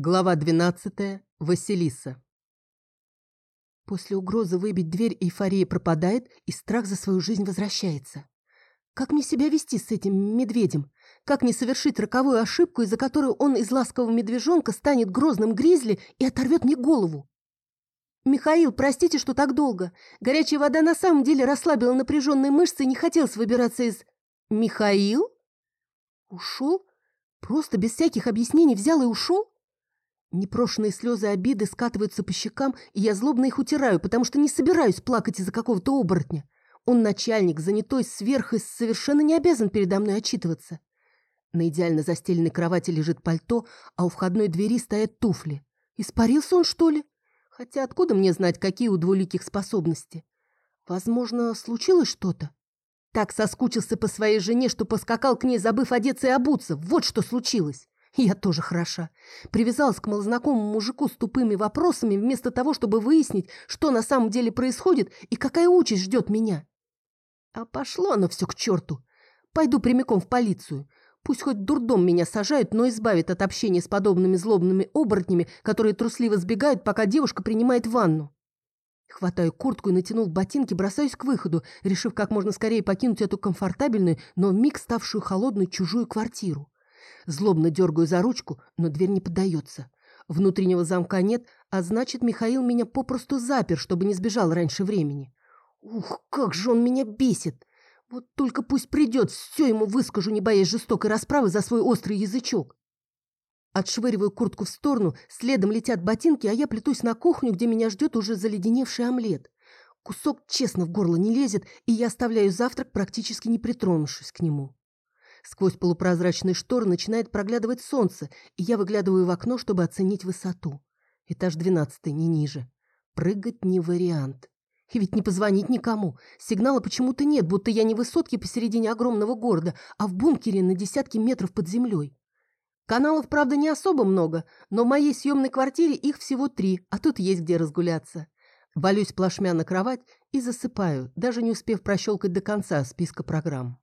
Глава 12. Василиса. После угрозы выбить дверь эйфория пропадает, и страх за свою жизнь возвращается. Как мне себя вести с этим медведем? Как не совершить роковую ошибку, из-за которой он из ласкового медвежонка станет грозным гризли и оторвет мне голову? «Михаил, простите, что так долго. Горячая вода на самом деле расслабила напряженные мышцы и не хотелось выбираться из...» «Михаил?» «Ушел? Просто без всяких объяснений взял и ушел?» Непрошенные слезы обиды скатываются по щекам, и я злобно их утираю, потому что не собираюсь плакать из-за какого-то оборотня. Он начальник, занятой сверх и совершенно не обязан передо мной отчитываться. На идеально застеленной кровати лежит пальто, а у входной двери стоят туфли. Испарился он, что ли? Хотя откуда мне знать, какие у двуликих способности? Возможно, случилось что-то? Так соскучился по своей жене, что поскакал к ней, забыв одеться и обуться. Вот что случилось. Я тоже хороша. Привязалась к малознакомому мужику с тупыми вопросами, вместо того, чтобы выяснить, что на самом деле происходит и какая участь ждет меня. А пошло оно все к черту. Пойду прямиком в полицию. Пусть хоть дурдом меня сажают, но избавит от общения с подобными злобными оборотнями, которые трусливо сбегают, пока девушка принимает ванну. Хватаю куртку и, натянув ботинки, бросаюсь к выходу, решив как можно скорее покинуть эту комфортабельную, но вмиг ставшую холодную чужую квартиру. Злобно дергаю за ручку, но дверь не поддается. Внутреннего замка нет, а значит, Михаил меня попросту запер, чтобы не сбежал раньше времени. Ух, как же он меня бесит! Вот только пусть придет, все ему выскажу, не боясь жестокой расправы за свой острый язычок. Отшвыриваю куртку в сторону, следом летят ботинки, а я плетусь на кухню, где меня ждет уже заледеневший омлет. Кусок честно в горло не лезет, и я оставляю завтрак, практически не притронувшись к нему. Сквозь полупрозрачные шторы начинает проглядывать солнце, и я выглядываю в окно, чтобы оценить высоту. Этаж двенадцатый, не ниже. Прыгать не вариант. И ведь не позвонить никому. Сигнала почему-то нет, будто я не в высотке посередине огромного города, а в бункере на десятки метров под землей. Каналов, правда, не особо много, но в моей съемной квартире их всего три, а тут есть где разгуляться. Валюсь плашмя на кровать и засыпаю, даже не успев прощелкать до конца списка программ.